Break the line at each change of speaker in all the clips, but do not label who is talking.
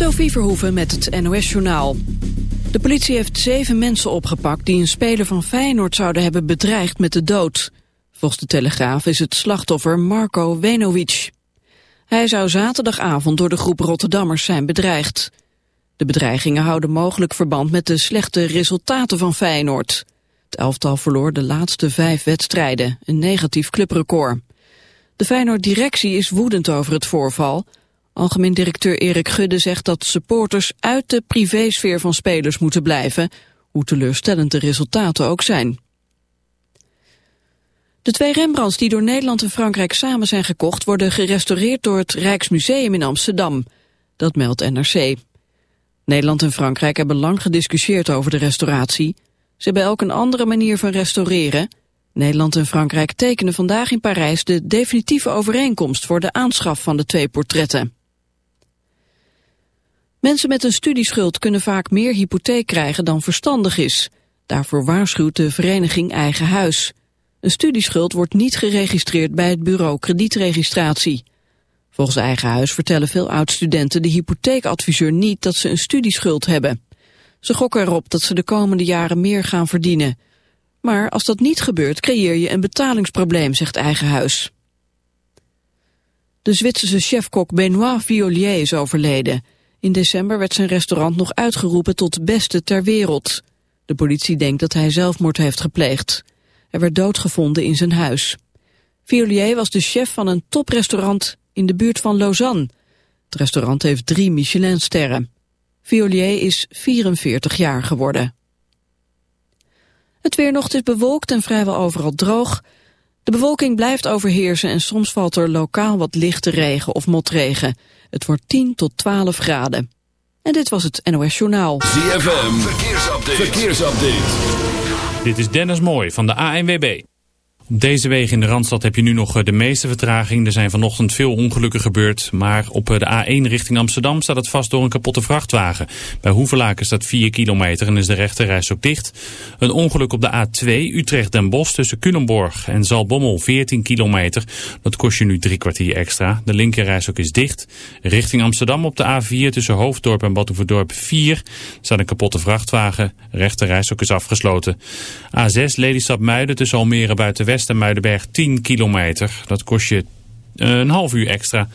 Sophie Verhoeven met het NOS-journaal. De politie heeft zeven mensen opgepakt die een speler van Feyenoord zouden hebben bedreigd met de dood. Volgens de Telegraaf is het slachtoffer Marco Wenovic. Hij zou zaterdagavond door de groep Rotterdammers zijn bedreigd. De bedreigingen houden mogelijk verband met de slechte resultaten van Feyenoord. Het elftal verloor de laatste vijf wedstrijden, een negatief clubrecord. De Feyenoord-directie is woedend over het voorval... Algemeen directeur Erik Gudde zegt dat supporters uit de privésfeer van spelers moeten blijven, hoe teleurstellend de resultaten ook zijn. De twee Rembrandts die door Nederland en Frankrijk samen zijn gekocht... worden gerestaureerd door het Rijksmuseum in Amsterdam. Dat meldt NRC. Nederland en Frankrijk hebben lang gediscussieerd over de restauratie. Ze hebben elk een andere manier van restaureren. Nederland en Frankrijk tekenen vandaag in Parijs de definitieve overeenkomst... voor de aanschaf van de twee portretten. Mensen met een studieschuld kunnen vaak meer hypotheek krijgen dan verstandig is. Daarvoor waarschuwt de vereniging Eigen Huis. Een studieschuld wordt niet geregistreerd bij het bureau kredietregistratie. Volgens Eigen Huis vertellen veel oud-studenten de hypotheekadviseur niet dat ze een studieschuld hebben. Ze gokken erop dat ze de komende jaren meer gaan verdienen. Maar als dat niet gebeurt creëer je een betalingsprobleem, zegt Eigen Huis. De Zwitserse chefkok Benoit Violier is overleden. In december werd zijn restaurant nog uitgeroepen tot beste ter wereld. De politie denkt dat hij zelfmoord heeft gepleegd. Hij werd doodgevonden in zijn huis. Violier was de chef van een toprestaurant in de buurt van Lausanne. Het restaurant heeft drie Michelinsterren. Violier is 44 jaar geworden. Het weer nog is bewolkt en vrijwel overal droog. De bewolking blijft overheersen en soms valt er lokaal wat lichte regen of motregen. Het wordt 10 tot 12 graden. En dit was het NOS Journaal.
ZFM, verkeersupdate. verkeersupdate.
Dit is Dennis Mooij van de ANWB. Deze wegen in de Randstad heb je nu nog eh, de meeste vertraging. Er zijn vanochtend veel ongelukken gebeurd. Maar op eh, de A1 richting Amsterdam staat het vast door een kapotte vrachtwagen. Bij Hoevelaken staat 4 kilometer en is de rechterreis ook dicht. Een ongeluk op de A2 Utrecht-Den Bosch tussen Culemborg en Zalbommel 14 kilometer. Dat kost je nu drie kwartier extra. De linkerreis ook is dicht. Richting Amsterdam op de A4 tussen Hoofddorp en Batuverdorp 4 staat een kapotte vrachtwagen. Rechterreis ook is afgesloten. A6 Lelystad-Muiden tussen Almere buiten West en Muidenberg 10 kilometer. Dat kost je eh, een half uur extra.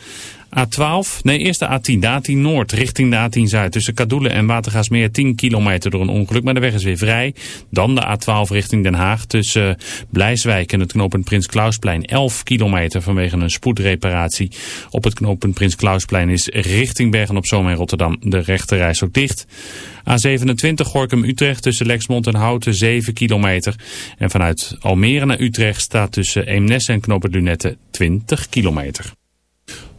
A12, nee eerst de A10, de A10 Noord richting de A10 Zuid. Tussen Kadoelen en Watergaasmeer 10 kilometer door een ongeluk, maar de weg is weer vrij. Dan de A12 richting Den Haag tussen Blijswijk en het knooppunt Prins Klausplein 11 kilometer vanwege een spoedreparatie. Op het knooppunt Prins Klausplein is richting Bergen op Zoom en Rotterdam de rechterreis ook dicht. A27 Gorkum-Utrecht tussen Lexmond en Houten 7 kilometer. En vanuit Almere naar Utrecht staat tussen Eemnes en knooppunt Lunette 20 kilometer.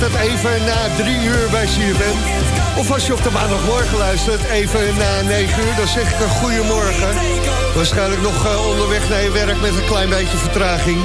Het even na drie uur bij CFM. Of als je op de maandagmorgen luistert, even na negen uur, dan zeg ik een goeiemorgen. Waarschijnlijk nog eh, onderweg naar je werk met een klein beetje vertraging.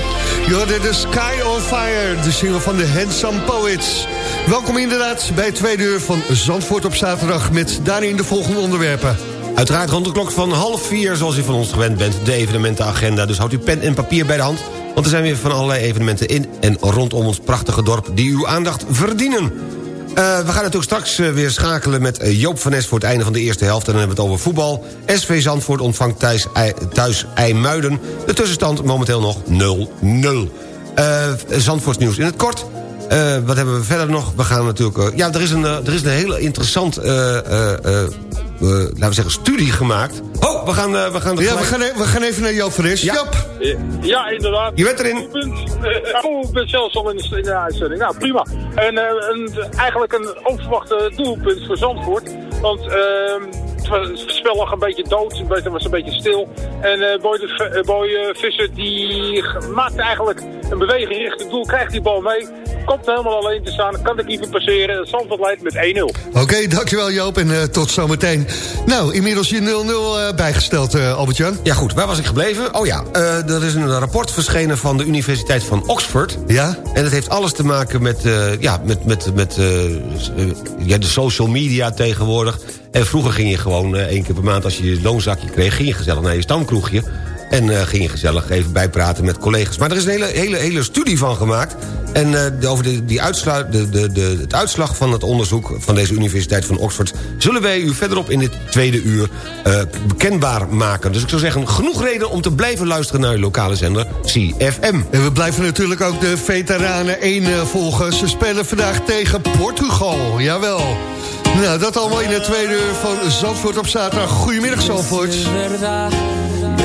Je de Sky on Fire, de single van de Handsome Poets. Welkom inderdaad bij het tweede uur van Zandvoort op zaterdag... met daarin de volgende onderwerpen.
Uiteraard rond de klok van half vier, zoals u van ons gewend bent... de evenementenagenda, dus houdt u pen en papier bij de hand... Want er zijn weer van allerlei evenementen in en rondom ons prachtige dorp... die uw aandacht verdienen. Uh, we gaan natuurlijk straks uh, weer schakelen met uh, Joop van Nes... voor het einde van de eerste helft. En dan hebben we het over voetbal. SV Zandvoort ontvangt thuis, thuis IJmuiden. De tussenstand momenteel nog 0-0. Zandvoorts nieuws in het kort. wat hebben we verder nog? We gaan natuurlijk... ja, er is, een, er is een hele interessant uh, laten we zeggen, studie gemaakt. Oh, we gaan... Uh, we gaan
ja, we gaan, e- we gaan even naar Joop Fris. Ja.
Ja, inderdaad.
Je bent erin.
Oh, ik ben zelfs al in de, in de uitzending. Nou, prima. En uh, een, eigenlijk een onverwachte doelpunt voor Zandvoort. Want ehm, het spel lag een beetje dood. Het was een beetje stil. En uh, Boy, de, Boy Visser die maakt eigenlijk een beweging richting het doel. Krijgt die bal mee. Komt helemaal alleen te staan. Kan ik even passeren. Zandvoort leidt met 1-0.
Oké, dankjewel Joop en uh, tot zometeen. Nou, inmiddels je 0-0 uh, bijgesteld, uh, Albert-Jan.
Ja goed, waar was ik gebleven? Oh ja, uh, er is een rapport verschenen van de Universiteit van Oxford.
Ja?
En het heeft alles te maken met, ja, met, met, met ja, de social media tegenwoordig. En vroeger ging je gewoon één keer per maand als je je loonzakje kreeg... ging je gezellig naar je stamkroegje... En uh, ging je gezellig even bijpraten met collega's. Maar er is een hele, hele, hele studie van gemaakt. En uh, over de, die uitsluit, de, de, de, het uitslag van het onderzoek van deze Universiteit van Oxford... zullen wij u verderop in dit tweede uur uh, bekendbaar maken. Dus ik zou zeggen, genoeg reden om te blijven luisteren naar uw lokale zender CFM.
En we blijven natuurlijk ook de veteranen 1 volgen. Ze spelen vandaag tegen Portugal, jawel. Nou, dat allemaal in het tweede uur van Zandvoort op zaterdag. Goedemiddag Zandvoort.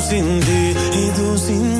sin ti y tú
sin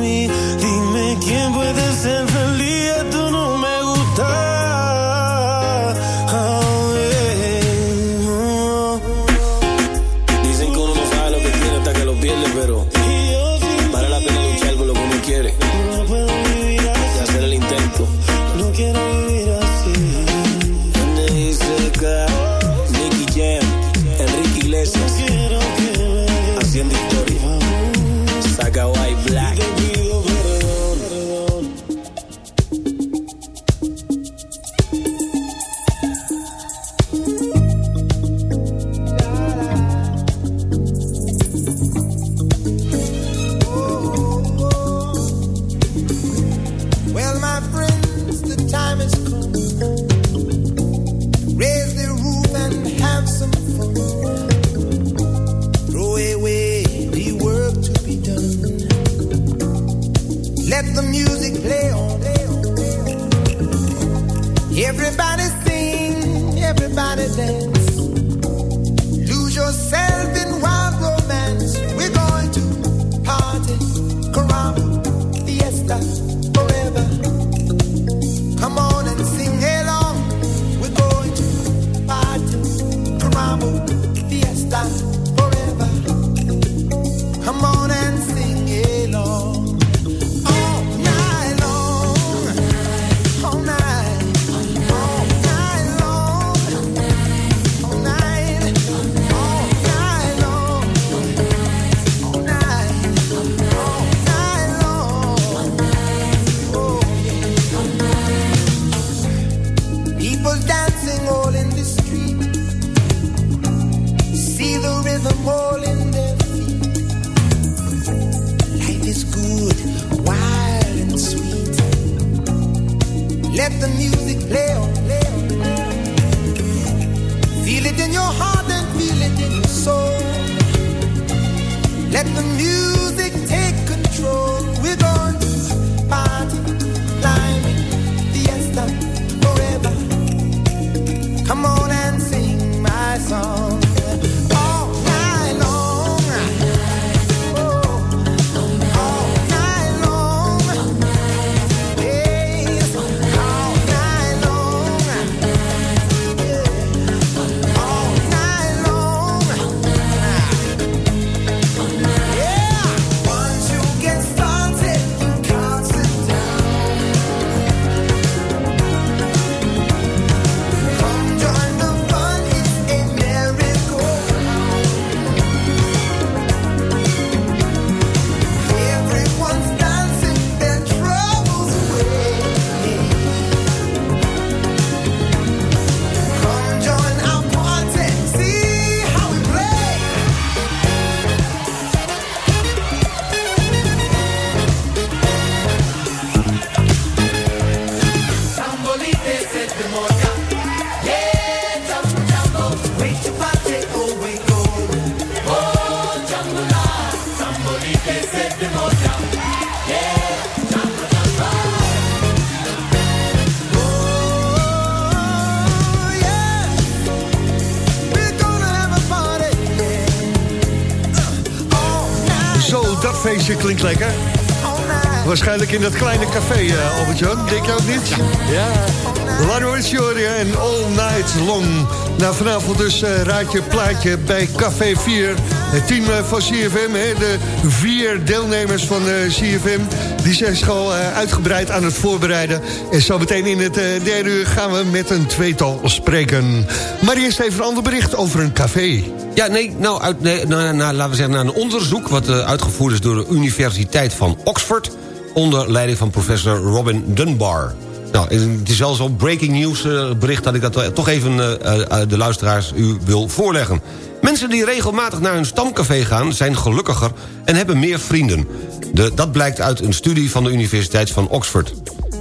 Dat feestje klinkt lekker. Waarschijnlijk in dat kleine café, uh, Albert-Jan. Denk je ook niet? Ja. Lanois Joria en All Night Long. Nou, vanavond dus uh, raadje plaatje bij Café 4. Het team uh, van CFM, hè, de vier deelnemers van uh, CFM... die zijn zich al uitgebreid aan het voorbereiden. En zo meteen in het derde uur gaan we met een tweetal spreken. Maar eerst even een ander bericht over een café.
Ja, nee, nou, uit, nee, nou, nou, laten we zeggen, naar een onderzoek... wat uitgevoerd is door de Universiteit van Oxford... onder leiding van professor Robin Dunbar. Nou, het is wel zo'n breaking news uh, bericht... dat ik dat toch even uh, de luisteraars u wil voorleggen. Mensen die regelmatig naar hun stamcafé gaan... zijn gelukkiger en hebben meer vrienden. De, dat blijkt uit een studie van de Universiteit van Oxford.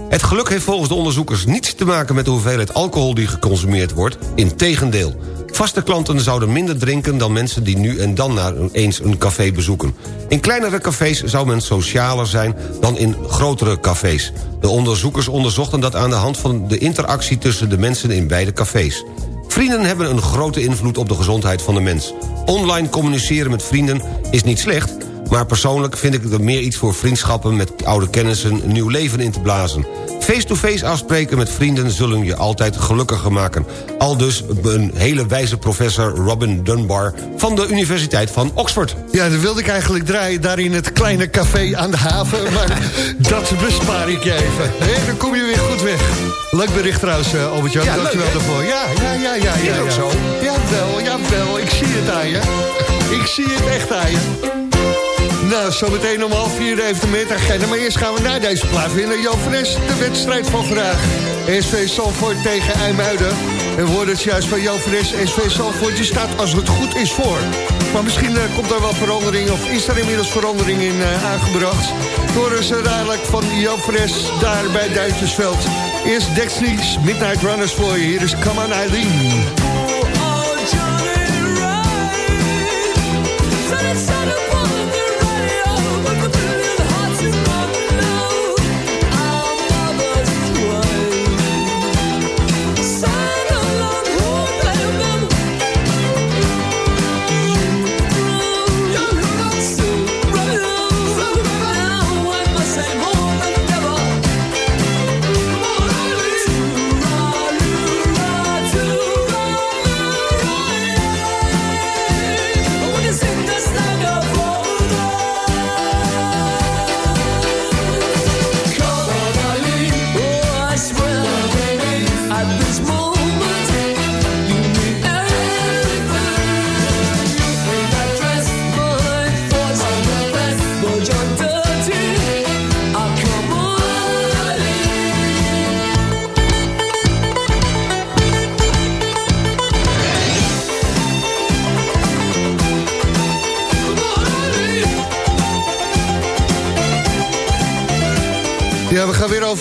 Het geluk heeft volgens de onderzoekers niets te maken... met de hoeveelheid alcohol die geconsumeerd wordt. Integendeel. Vaste klanten zouden minder drinken dan mensen die nu en dan naar eens een café bezoeken. In kleinere cafés zou men socialer zijn dan in grotere cafés. De onderzoekers onderzochten dat aan de hand van de interactie tussen de mensen in beide cafés. Vrienden hebben een grote invloed op de gezondheid van de mens. Online communiceren met vrienden is niet slecht... maar persoonlijk vind ik er meer iets voor vriendschappen... met oude kennissen een nieuw leven in te blazen. Face-to-face afspreken met vrienden zullen je altijd gelukkiger maken. Al dus een hele wijze professor Robin Dunbar... van de Universiteit van Oxford.
Ja, dat wilde ik eigenlijk draaien daar in het kleine café aan de haven... maar dat bespaar ik je even. Hey, dan kom je weer goed weg. Leuk bericht trouwens, uh, Albert-Jan.
Ja,
Dankjewel
leuk,
daarvoor. Ja, ja, ja, ja. ja, ja.
ook zo.
Jawel, jawel. Ik zie het aan je. Ik zie het echt aan je. Nou, zometeen om half vier de evenementagenda. Maar eerst gaan we naar deze plaats winnen. Jan Fres, de wedstrijd van vandaag. SV Salford tegen IJmuiden. En we het juist van Jan Fres. SV Salford, die staat als het goed is voor. Maar misschien uh, komt er wel verandering, of is er inmiddels verandering in uh, aangebracht. Horen ze dadelijk van Fres daar bij Duitsersveld. Eerst Dexys Midnight Runners voor je. Hier is Come on Eileen.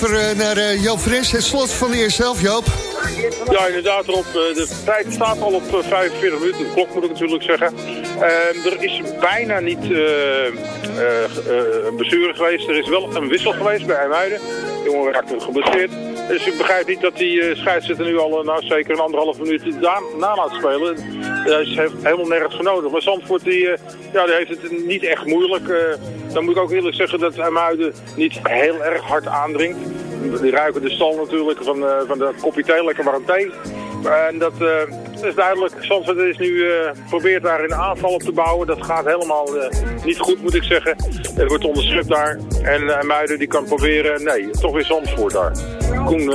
Over uh, naar uh, Joop Fres, het slot van de eerste helft, Joop.
Ja, inderdaad, erop. De tijd staat al op 45 minuten. De klok moet ik natuurlijk zeggen. Uh, er is bijna niet een bestuurder geweest. Er is wel een wissel geweest bij IJmuiden. De jongen raakte geblesseerd. Dus ik begrijp niet dat die scheidsrechter nu al nou, zeker een anderhalf minuut na, laat spelen. Hij heeft helemaal nergens voor nodig. Maar Zandvoort die, ja, die heeft het niet echt moeilijk. dan moet ik ook eerlijk zeggen dat IJmuiden niet heel erg hard aandringt. Die ruiken de stal natuurlijk van, van de kopje thee, lekker warm thee. En dat, is duidelijk. Zandvoort is nu uh, probeert daar een aanval op te bouwen. Dat gaat helemaal uh, niet goed, moet ik zeggen. Het wordt onderschept daar. En Muiden die kan proberen, nee, toch weer Zandvoort daar. Koen,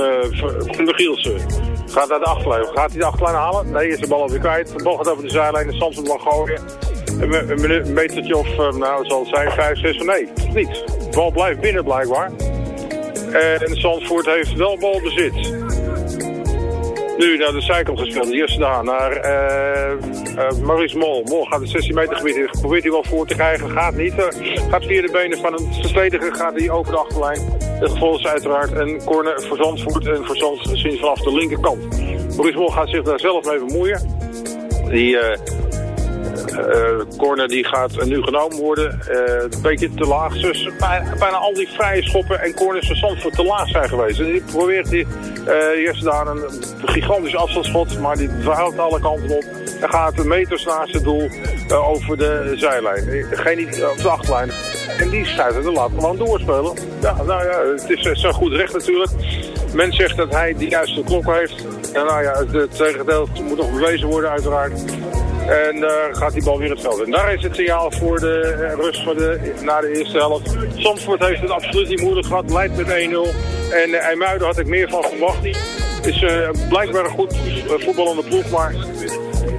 Koen de Gielsen gaat naar de achterlijn. Gaat hij de achterlijn halen? Nee, is de bal alweer kwijt. De bal gaat over de zijlijn en Zandvoort mag gooien. Een, een, metertje of, nou, zal het zijn, 5, 6, nee, niet. De bal blijft binnen blijkbaar. En Zandvoort heeft wel balbezit. Nu naar de zijkant gespeeld. Eerst daar naar uh, uh, Maurice Mol. Mol gaat het 16 meter gebied in. Probeert hij wel voor te krijgen. Gaat niet. Uh, gaat via de benen van een verdediger. Gaat hij over de achterlijn. Het gevolg is uiteraard een corner voor Zandvoort. En voor Zandvoort vanaf de linkerkant. Maurice Mol gaat zich daar zelf mee bemoeien. Die corner die gaat nu genomen worden. Uh, een beetje te laag. Dus bijna al die vrije schoppen en corners van Zandvoort te laag zijn geweest. En die probeert die, eerst daar een, gigantisch afstandsschot. Maar die verhoudt alle kanten op. En gaat meters naast het doel over de zijlijn. Geen op de achterlijn. En die scheidt er laat gewoon doorspelen. Ja, nou ja, het is zijn goed recht natuurlijk. Men zegt dat hij de juiste klok heeft. En nou ja, het tegendeel moet nog bewezen worden uiteraard. En daar uh, gaat die bal weer het veld in. Daar is het signaal voor de uh, rust voor de, na de eerste helft. Zandvoort heeft het absoluut niet moeilijk gehad. Leidt met 1-0. En uh, IJmuiden had ik meer van verwacht. Is blijkbaar een goed voetballende ploeg. Maar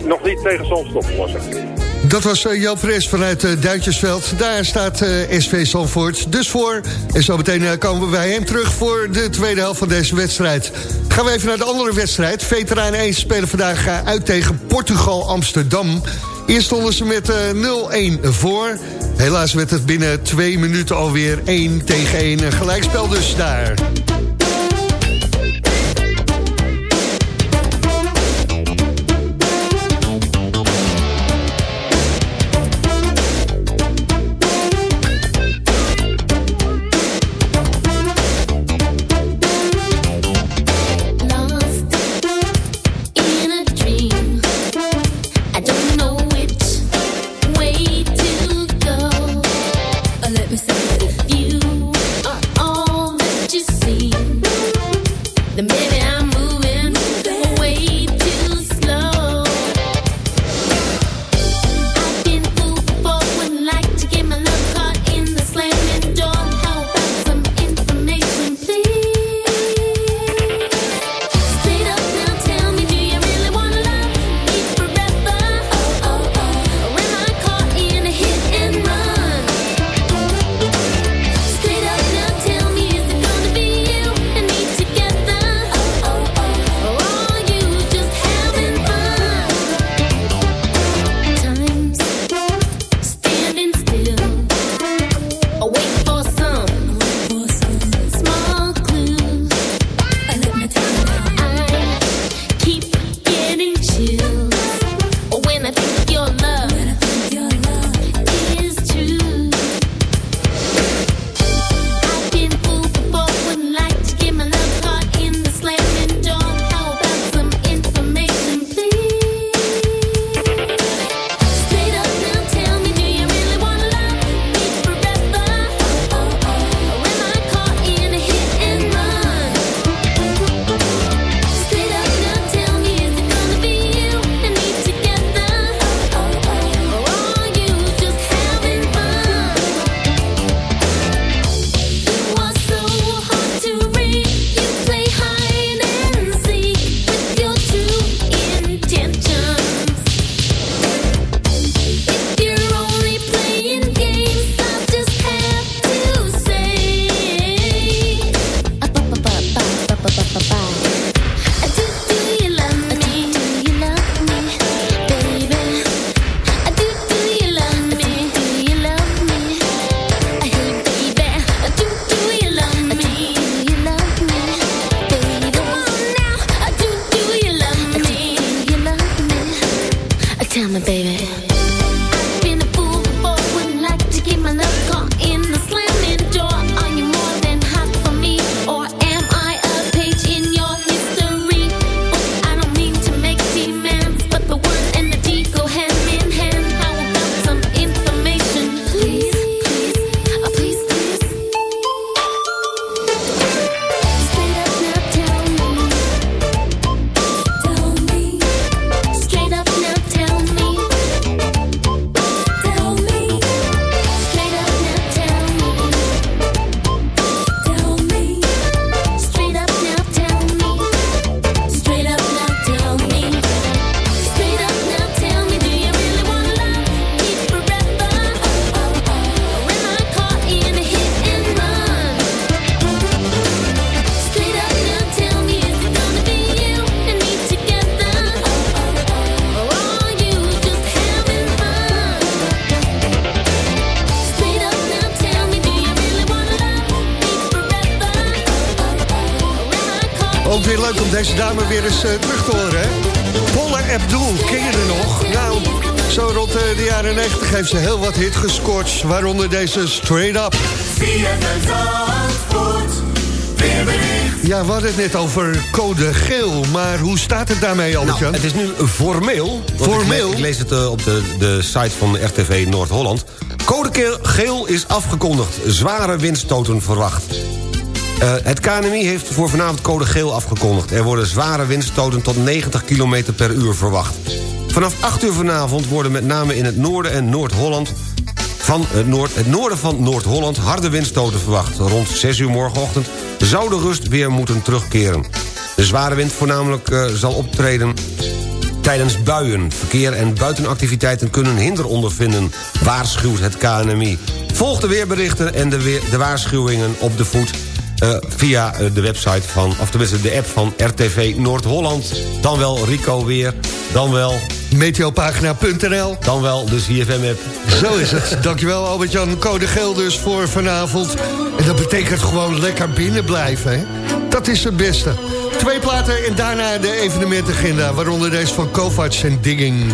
nog niet tegen Zandvoort opgelost.
Dat was uh, Joop Fres vanuit uh, Duintjesveld. Daar staat uh, SV Zandvoort dus voor. En zo meteen komen we bij hem terug voor de tweede helft van deze wedstrijd. Gaan we even naar de andere wedstrijd. Veteraan 1 spelen vandaag uit tegen Portugal Amsterdam. Eerst stonden ze met 0-1 voor. Helaas werd het binnen twee minuten alweer 1 tegen 1 gelijkspel dus daar. Leuk om deze dame weer eens uh, terug te horen, hè? Polle Abdul, ken je er nog? Nou, zo rond uh, de jaren 90 heeft ze heel wat hit gescoord. Waaronder deze Straight Up. Ja, we hadden het net over code geel, maar hoe staat het daarmee, albert
nou, Het is nu formeel.
Formeel?
Ik, ik, lees het uh, op de, de site van RTV Noord-Holland. Code geel is afgekondigd. Zware windstoten verwacht. Uh, het KNMI heeft voor vanavond code geel afgekondigd. Er worden zware windstoten tot 90 km per uur verwacht. Vanaf 8 uur vanavond worden met name in het noorden en Noord-Holland... van het, noord, het noorden van Noord-Holland harde windstoten verwacht. Rond 6 uur morgenochtend zou de rust weer moeten terugkeren. De zware wind voornamelijk uh, zal optreden tijdens buien. Verkeer en buitenactiviteiten kunnen hinder ondervinden, waarschuwt het KNMI. Volg de weerberichten en de, de waarschuwingen op de voet uh, via uh, de website van, of tenminste de app van RTV Noord-Holland. Dan wel Rico Weer, dan wel...
Meteopagina.nl
Dan wel de CFM-app.
Zo is het. Dankjewel Albert-Jan. Code geel dus voor vanavond. En dat betekent gewoon lekker binnen blijven. Hè? Dat is het beste. Twee platen en daarna de evenementagenda. Waaronder deze van Kovacs en Digging.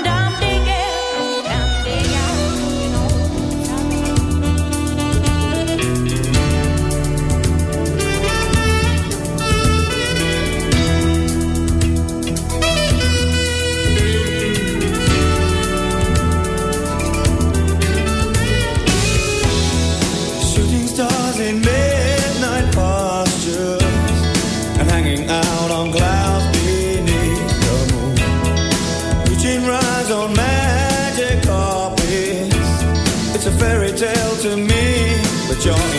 joy.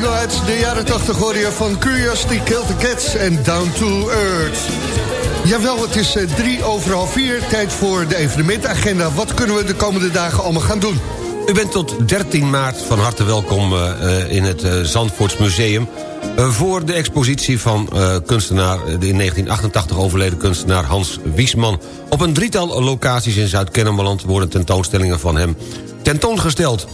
De jaren 80 hoor je van Curiosity Killed the Cats en Down to Earth. Jawel, het is eh, drie over half vier. Tijd voor de evenementagenda. Wat kunnen we de komende dagen allemaal gaan doen?
U bent tot 13 maart van harte welkom eh, eh, in het Zandvoorts Museum... voor de expositie van kunstenaar, de in 1988 overleden kunstenaar Hans Wiesman. Op een drietal locaties in Zuid-Kennemerland worden tentoonstellingen van hem tentoongesteld.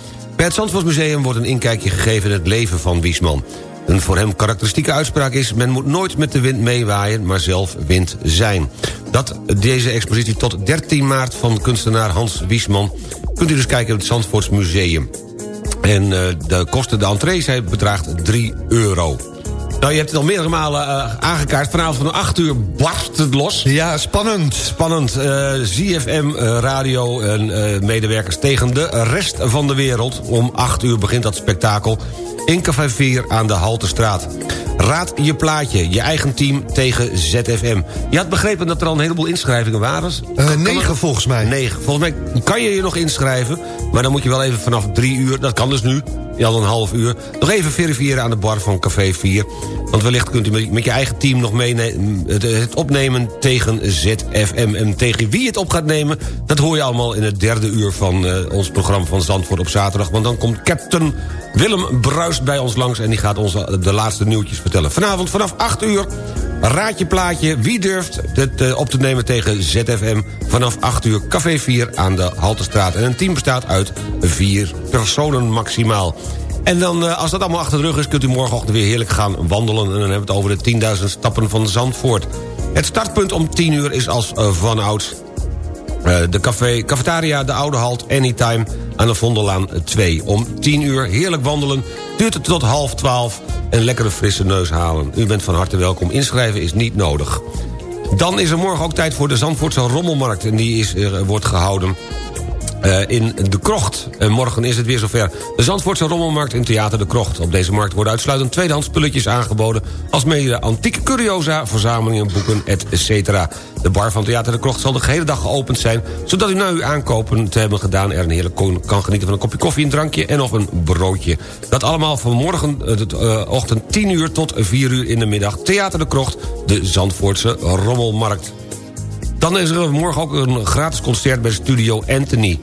Bij het Zandvoortsmuseum wordt een inkijkje gegeven in het leven van Wiesman. Een voor hem karakteristieke uitspraak is... men moet nooit met de wind meewaaien, maar zelf wind zijn. Dat deze expositie tot 13 maart van kunstenaar Hans Wiesman... kunt u dus kijken op het Zandvoorts Museum. En uh, de kosten, de entree, bedraagt 3 euro. Nou, je hebt het al meerdere malen uh, aangekaart. Vanavond van 8 uur barst het los.
Ja, spannend.
Spannend. Uh, ZFM uh, Radio en medewerkers tegen de rest van de wereld. Om 8 uur begint dat spektakel in Café 4 aan de Haltestraat. Raad je plaatje, je eigen team tegen ZFM. Je had begrepen dat er al een heleboel inschrijvingen waren?
Uh, negen er... volgens mij.
Negen. Volgens mij kan je je nog inschrijven... maar dan moet je wel even vanaf drie uur, dat kan dus nu... je had een half uur, nog even verifiëren aan de bar van Café 4. Want wellicht kunt u met je eigen team nog meenemen... het opnemen tegen ZFM. En tegen wie het op gaat nemen... dat hoor je allemaal in het derde uur van uh, ons programma van Zandvoort op zaterdag. Want dan komt Captain Willem Bruist bij ons langs... en die gaat ons de laatste nieuwtjes vertellen. Vanavond vanaf 8 uur, raad je plaatje. Wie durft het uh, op te nemen tegen ZFM? Vanaf 8 uur, Café 4 aan de Haltestraat. En een team bestaat uit vier personen maximaal. En dan, uh, als dat allemaal achter de rug is... kunt u morgenochtend weer heerlijk gaan wandelen. En dan hebben we het over de 10.000 stappen van Zandvoort. Het startpunt om 10 uur is als uh, vanouds... Uh, de café, cafetaria, de Oude Halt, Anytime aan de Vondellaan 2. Om 10 uur heerlijk wandelen, duurt het tot half 12 en lekkere frisse neus halen. U bent van harte welkom, inschrijven is niet nodig. Dan is er morgen ook tijd voor de Zandvoortse Rommelmarkt... en die is, er, wordt gehouden eh, in De Krocht. En morgen is het weer zover. De Zandvoortse Rommelmarkt in Theater De Krocht. Op deze markt worden uitsluitend tweedehands spulletjes aangeboden... als mede antieke curiosa, verzamelingen, boeken, etc. De bar van Theater De Krocht zal de gehele dag geopend zijn... zodat u na uw aankopen te hebben gedaan... er een heerlijk kan genieten van een kopje koffie, een drankje en of een broodje. Dat allemaal van morgen uh, ochtend 10 uur tot 4 uur in de middag. Theater De Krocht, de Zandvoortse Rommelmarkt. Dan is er morgen ook een gratis concert bij Studio Anthony.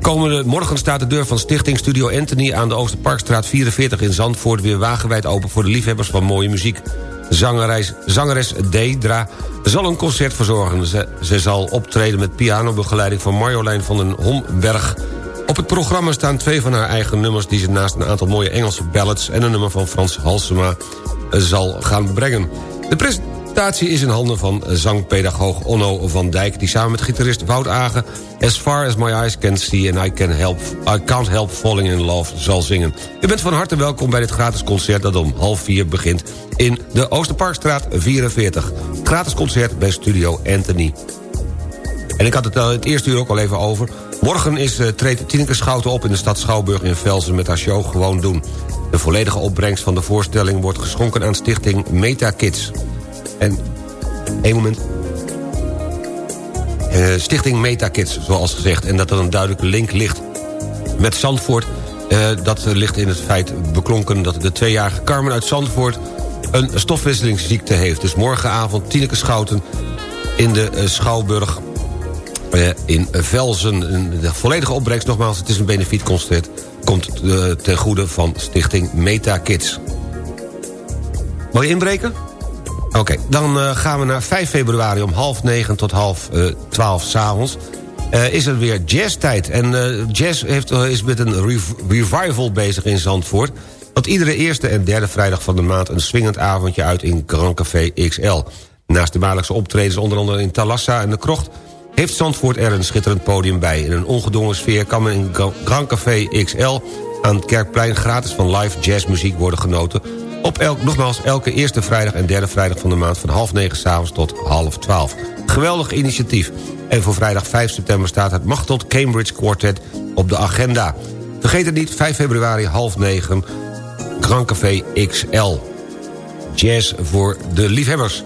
Komende morgen staat de deur van Stichting Studio Anthony... aan de Oosterparkstraat 44 in Zandvoort... weer wagenwijd open voor de liefhebbers van mooie muziek. Zangeres, zangeres Deidra zal een concert verzorgen. Ze, zal optreden met pianobegeleiding van Marjolein van den Homberg. Op het programma staan twee van haar eigen nummers... die ze naast een aantal mooie Engelse ballads... en een nummer van Frans Halsema zal gaan brengen. De presentatie is in handen van zangpedagoog Onno van Dijk... die samen met gitarist Wout Agen... As Far As My Eyes Can See and I, can help, I Can't Help Falling In Love zal zingen. U bent van harte welkom bij dit gratis concert... dat om half vier begint in de Oosterparkstraat 44. Gratis concert bij Studio Anthony. En ik had het al het eerste uur ook al even over. Morgen is, uh, treedt Tineke Schouten op in de stad Schouwburg in Velsen... met haar show Gewoon Doen. De volledige opbrengst van de voorstelling wordt geschonken aan stichting Meta Kids. En, één moment. Uh, stichting Meta Kids, zoals gezegd. En dat er een duidelijke link ligt met Zandvoort. Uh, dat ligt in het feit beklonken dat de tweejarige Carmen uit Zandvoort... een stofwisselingsziekte heeft. Dus morgenavond Tineke Schouten in de uh, Schouwburg in Velzen. De volledige opbrengst, nogmaals, het is een benefietconcert... komt ten goede van stichting Meta Kids. Je inbreken? Oké, dan uh, gaan we naar 5 februari om half negen tot half uh, twaalf s'avonds. Uh, is er weer jazztijd. En jazz heeft, is met een rev revival bezig in Zandvoort. Want iedere eerste en derde vrijdag van de maand... een swingend avondje uit in Grand Café XL. Naast de maandelijkse optredens onder andere in Talassa en de Krocht... heeft Zandvoort er een schitterend podium bij. In een ongedwongen sfeer kan men in Grand Café XL... aan het Kerkplein gratis van live jazzmuziek worden genoten op elk, nogmaals, elke eerste vrijdag en derde vrijdag van de maand... van half negen s'avonds tot half twaalf. Geweldig initiatief. En voor vrijdag 5 september staat het Machteld Cambridge Quartet op de agenda. Vergeet het niet, 5 februari half negen, Grand Café XL. Jazz voor de liefhebbers.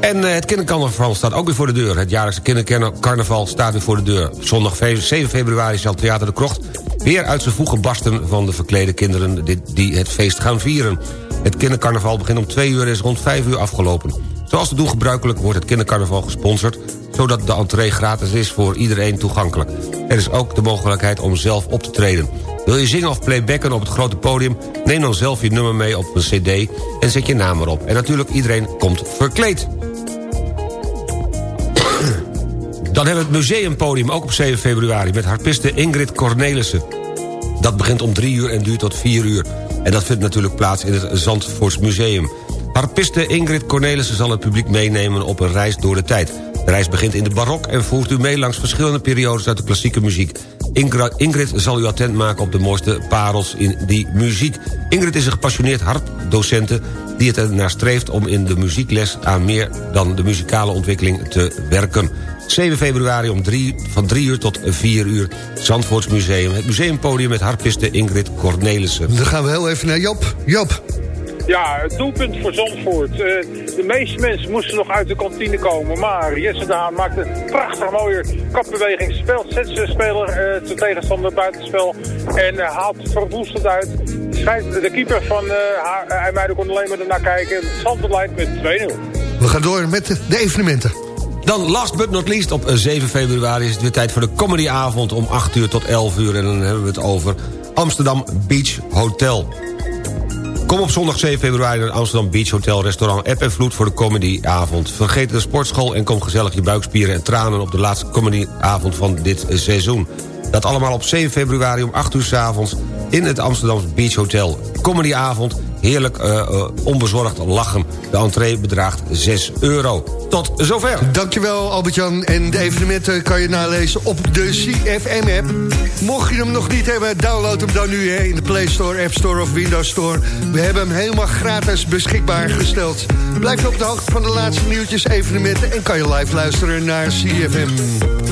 En uh, het kindercarnaval staat ook weer voor de deur. Het jaarlijkse kindercarnaval staat weer voor de deur. Zondag 7 februari zal Theater de Krocht weer uit zijn voegen barsten... van de verklede kinderen die het feest gaan vieren. Het kindercarnaval begint om 2 uur en is rond 5 uur afgelopen. Zoals te doen gebruikelijk wordt het kindercarnaval gesponsord... zodat de entree gratis is voor iedereen toegankelijk. Er is ook de mogelijkheid om zelf op te treden. Wil je zingen of playbacken op het grote podium... neem dan zelf je nummer mee op een cd en zet je naam erop. En natuurlijk, iedereen komt verkleed. Dan hebben we het museumpodium, ook op 7 februari... met harpiste Ingrid Cornelissen. Dat begint om 3 uur en duurt tot 4 uur. En dat vindt natuurlijk plaats in het Zandvoorts Museum. Harpiste Ingrid Cornelissen zal het publiek meenemen op een reis door de tijd. De reis begint in de barok en voert u mee langs verschillende periodes uit de klassieke muziek. Ingrid zal u attent maken op de mooiste parels in die muziek. Ingrid is een gepassioneerd harpdocente die het ernaar streeft om in de muziekles aan meer dan de muzikale ontwikkeling te werken. 7 februari om 3, van 3 uur tot 4 uur. Zandvoorts Museum. Het museumpodium met harpiste Ingrid Cornelissen.
Dan gaan we heel even naar Job. Job.
Ja, het doelpunt voor Zandvoort. Uh, de meeste mensen moesten nog uit de kantine komen. Maar Jesse Daan maakte een prachtig mooie kapbeweging. Speelt zet zijn speler uh, zijn tegenstander buitenspel. En uh, haalt verwoestend uit. De keeper van uh, IJmuiden kon alleen maar ernaar kijken. Zandvoort leidt met 2-0.
We gaan door met de evenementen.
Dan last but not least, op 7 februari is het weer tijd voor de comedyavond... om 8 uur tot 11 uur en dan hebben we het over Amsterdam Beach Hotel. Kom op zondag 7 februari naar Amsterdam Beach Hotel Restaurant App en Vloed voor de comedyavond. Vergeet de sportschool en kom gezellig je buikspieren en tranen op de laatste comedyavond van dit seizoen. Dat allemaal op 7 februari om 8 uur s avonds in het Amsterdam Beach Hotel. Comedyavond heerlijk uh, uh, onbezorgd lachen. De entree bedraagt 6 euro. Tot zover.
Dankjewel Albert-Jan. En de evenementen kan je nalezen op de CFM-app. Mocht je hem nog niet hebben, download hem dan nu in de Play Store, App Store of Windows Store. We hebben hem helemaal gratis beschikbaar gesteld. Blijf op de hoogte van de laatste nieuwtjes, evenementen... en kan je live luisteren naar CFM.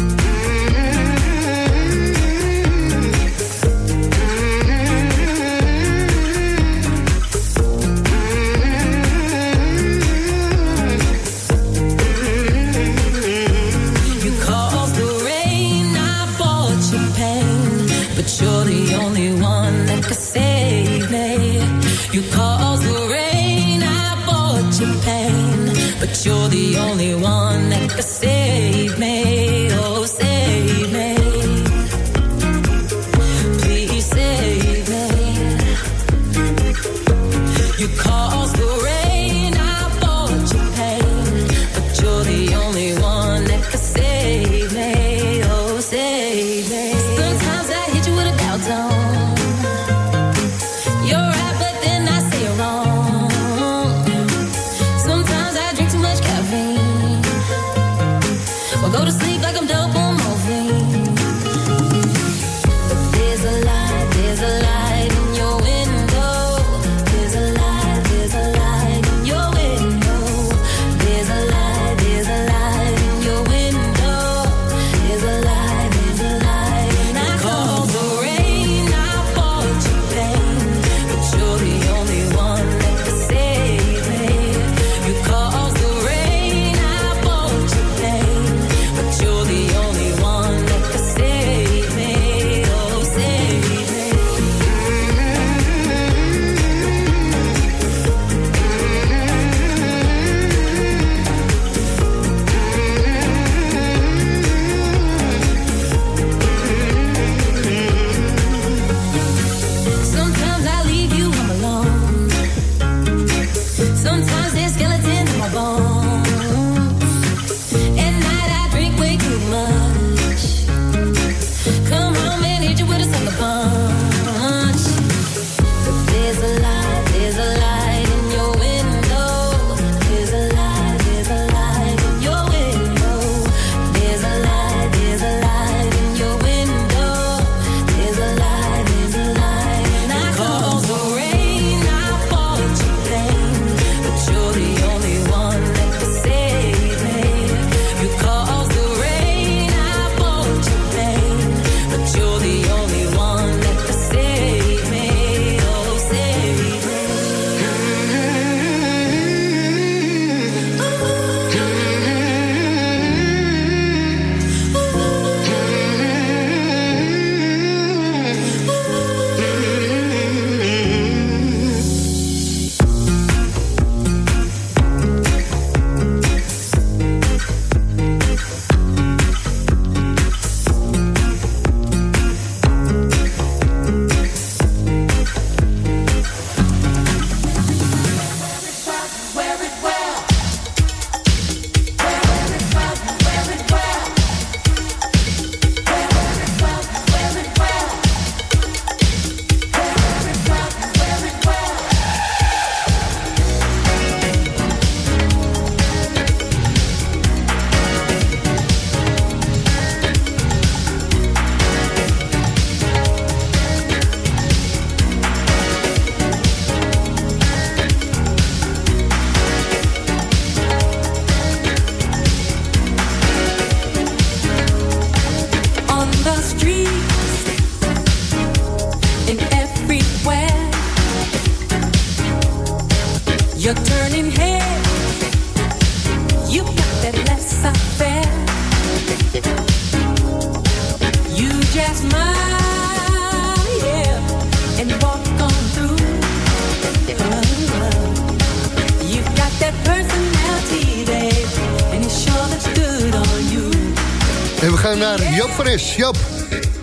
En we gaan naar Joop van Es. Joop.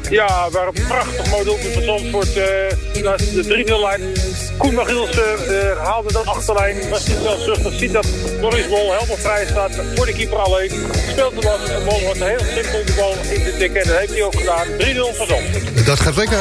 Ja, waar een prachtig model van Zandvoort uh, naast de 3-0-lijn. Koen Magielsen uh, haalde dat achterlijn. Was niet wel zuchtig, ziet dat Boris Bol, helemaal vrij staat voor de keeper alleen. Speelt de bal en Bol wordt heel simpel de bal in de tik. En dat heeft hij ook gedaan. 3-0 van Zandvoort.
Dat gaat lekker.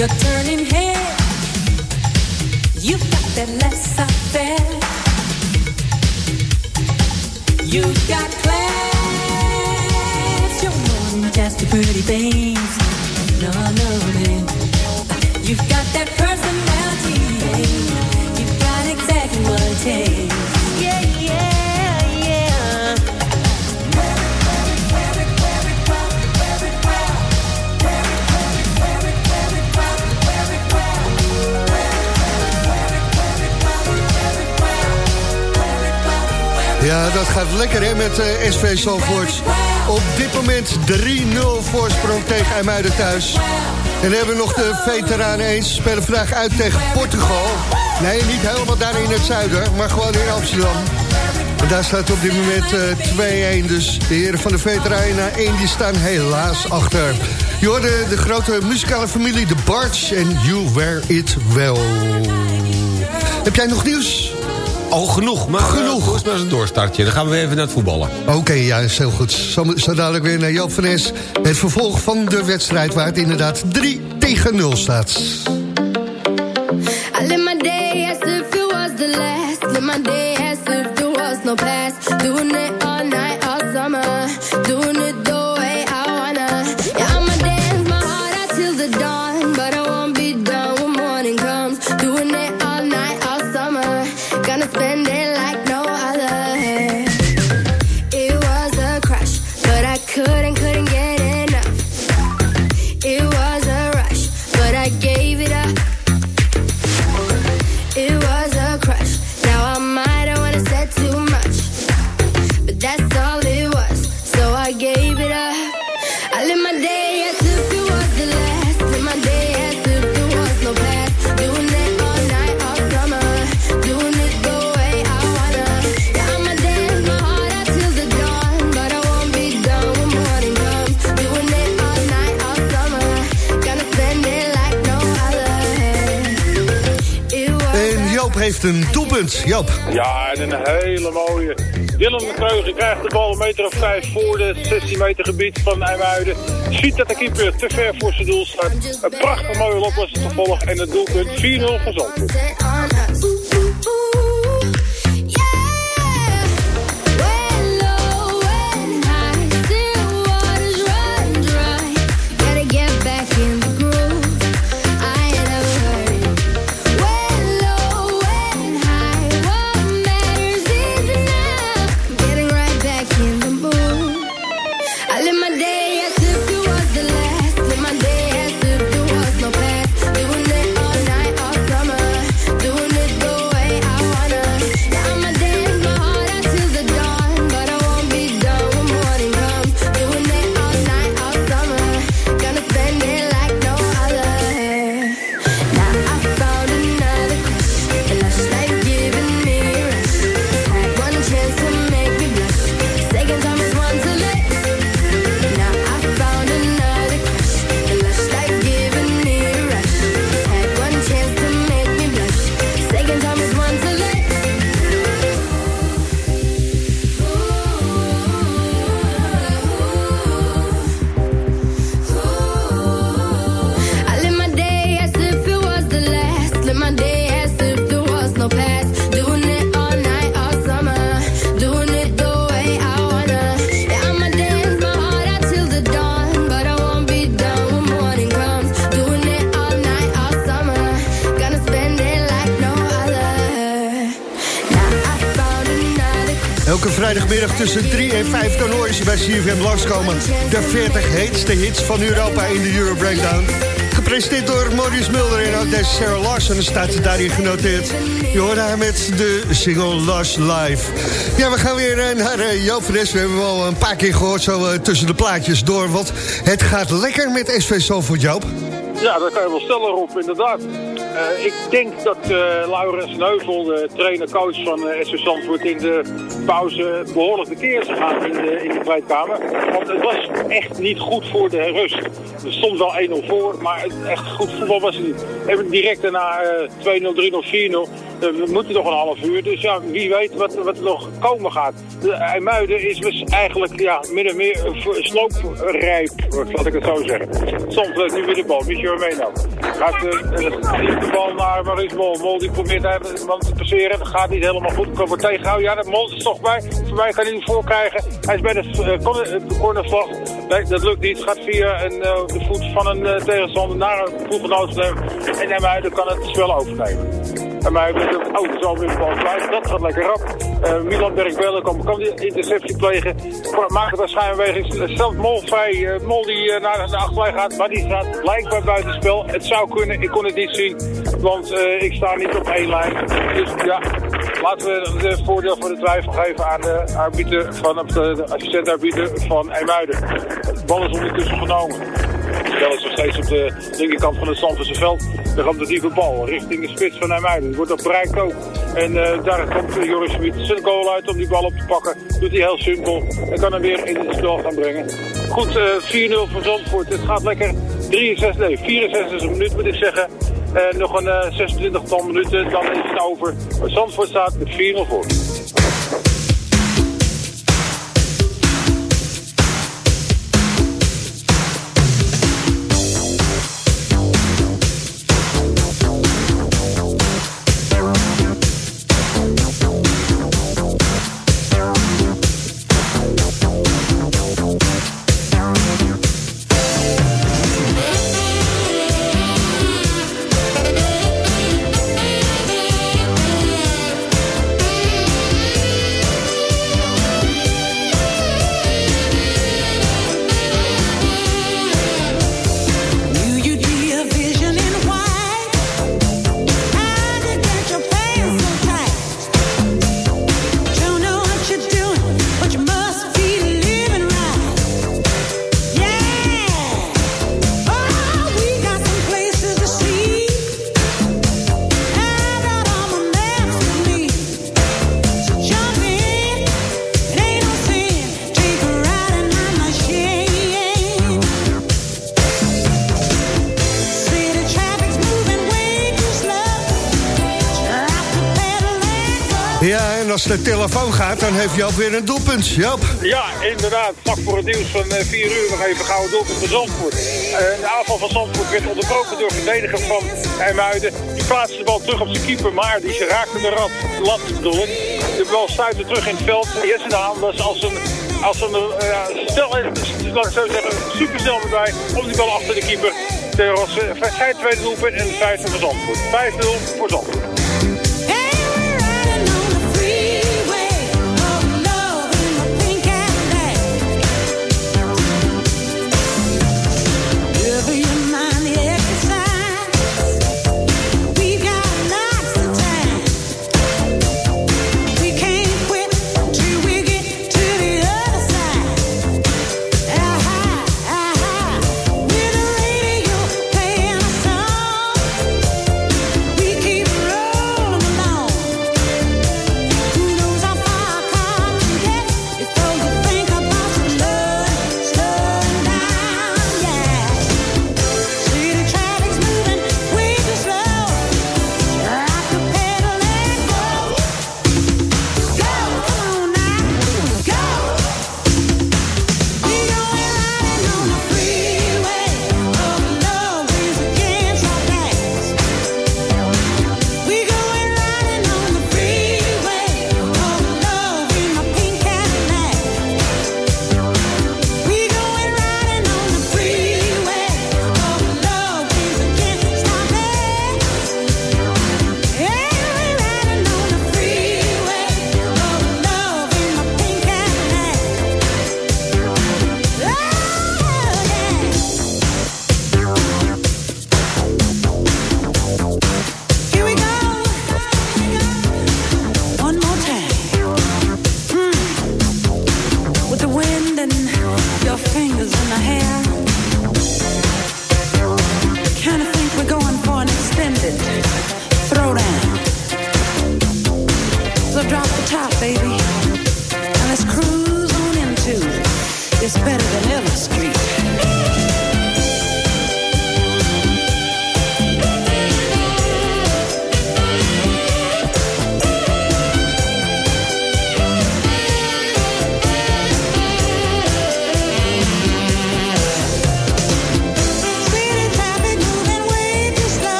You're
turning head. You've got that laissez faire. You've got class. You're more than just a pretty face. No, no, man. You've got that personality. You've got exactly what it takes.
Dat gaat lekker hè met eh, SV Zalvoort. Op dit moment 3-0 voorsprong tegen IJmuiden thuis. En hebben we nog de veteranen eens. Spelen vandaag uit tegen Portugal. Nee, niet helemaal daar in het zuiden, maar gewoon in Amsterdam. En daar staat op dit moment eh, 2-1. Dus de heren van de veteranen na 1 die staan helaas achter. Je hoorde de grote muzikale familie The Barts en You Wear It Well. Heb jij nog nieuws?
Al genoeg, maar
Genoeg.
Genoeg. maar eens een doorstartje. Dan gaan we weer even naar het voetballen.
Oké, ja, is heel goed. Zo, zo dadelijk weer naar Joop van Es. Het vervolg van de wedstrijd waar het inderdaad 3 tegen 0 staat.
I live my day as if it was the last. Live my day as if there was no past. Doing it
heeft een doelpunt. Joop.
Ja, en een hele mooie. Dylan Kreugen krijgt de bal een meter of vijf voor de 16 meter gebied van IJmuiden. Ziet dat de keeper te ver voor zijn doel staat. Een prachtig mooie lop was het gevolg en het doelpunt 4-0 voor Zandvoort.
Vrijdagmiddag tussen 3 en 5 dan hoor ze bij CFM langskomen. De 40 heetste hits van Europa in de Euro Breakdown. Gepresenteerd door Maurice Mulder en ook deze Sarah Larson. Er staat daarin genoteerd. Je hoort haar met de single Lush Live. Ja, we gaan weer eh, naar eh, Joop van. We hebben wel een paar keer gehoord zo eh, tussen de plaatjes door. Want het gaat lekker met SV Zalvoort, Joop.
Ja, dat kan je wel stellen, Rob, inderdaad. Ik denk dat eh Laurens Neuvel, de trainer-coach van eh SV Zandvoort, in de pauze behoorlijk de keer is gegaan in de, in de kleedkamer. Want het was echt niet goed voor de rust. Er stond wel 1-0 voor, maar echt goed voetbal was het niet. Even direct daarna eh 2-0, 3-0, 4-0. We moeten nog een half uur, dus ja, wie weet wat, wat er nog komen gaat. De IJmuiden is dus eigenlijk ja, min of meer slooprijp, laat ik het zo zeggen. Soms uh, nu weer de bal, Michel Meno. Gaat uh, de bal naar Maurice Mol. Mol die probeert de man te passeren, dat gaat niet helemaal goed. Kan wordt tegenhouden, ja, dat Mol is toch bij. Voor mij kan hij niet voorkrijgen. Hij is bij de, uh. Nee, dat lukt niet. Gaat via de voet van een tegenstander naar een ploeggenoot. En IJmuiden kan het spel overnemen. En mij met het auto zal de bal kwijt. Dat gaat lekker rap. Uh, Milan Berg-Bellen kan, kan die interceptie plegen. Maakt het een schijnbeweging. Stelt Mol vrij. Uh, Mol die naar de achterlijn gaat. Maar die staat blijkbaar buitenspel. Het zou kunnen. Ik kon het niet zien. Want ik sta niet op één lijn. Dus ja, laten we het voordeel van de twijfel geven aan de arbiter van de, assistent-arbiter van. De bal is ondertussen genomen. Spel is nog steeds op de linkerkant van het Stamfordse veld. Daar komt de diepe bal richting de spits van Nijmuiden. Die wordt op bereikt ook. En uh, daar komt uh, Joris Smit zijn goal uit om die bal op te pakken. Doet hij heel simpel. En kan hem weer in het spel gaan brengen. Goed, uh, 4-0 voor Zandvoort. Het gaat lekker. 63, nee, 64 minuut moet ik zeggen. Uh, nog een 26 tal minuten, dan is het over. Zandvoort staat met 4-0 voor.
Als de telefoon gaat, dan heeft Joop weer een doelpunt. Joop.
Ja, inderdaad. Vlak voor het nieuws van 4 uh, uur nog even gouden doelpunt van Zandvoort. Uh, de aanval van Zandvoort werd onderbroken door verdediger van IJmuiden. Die plaatste de bal terug op zijn keeper, maar die raakte de rat, lat bedoel. De bal stuitte terug in het veld. Jesse de Haan was als een, als een uh, stel, laat ik zo zeggen, supersnel erbij om die bal achter de keeper. Er was zijn tweede doelpunt en het vijfde van Zandvoort. 5-0 voor Zandvoort.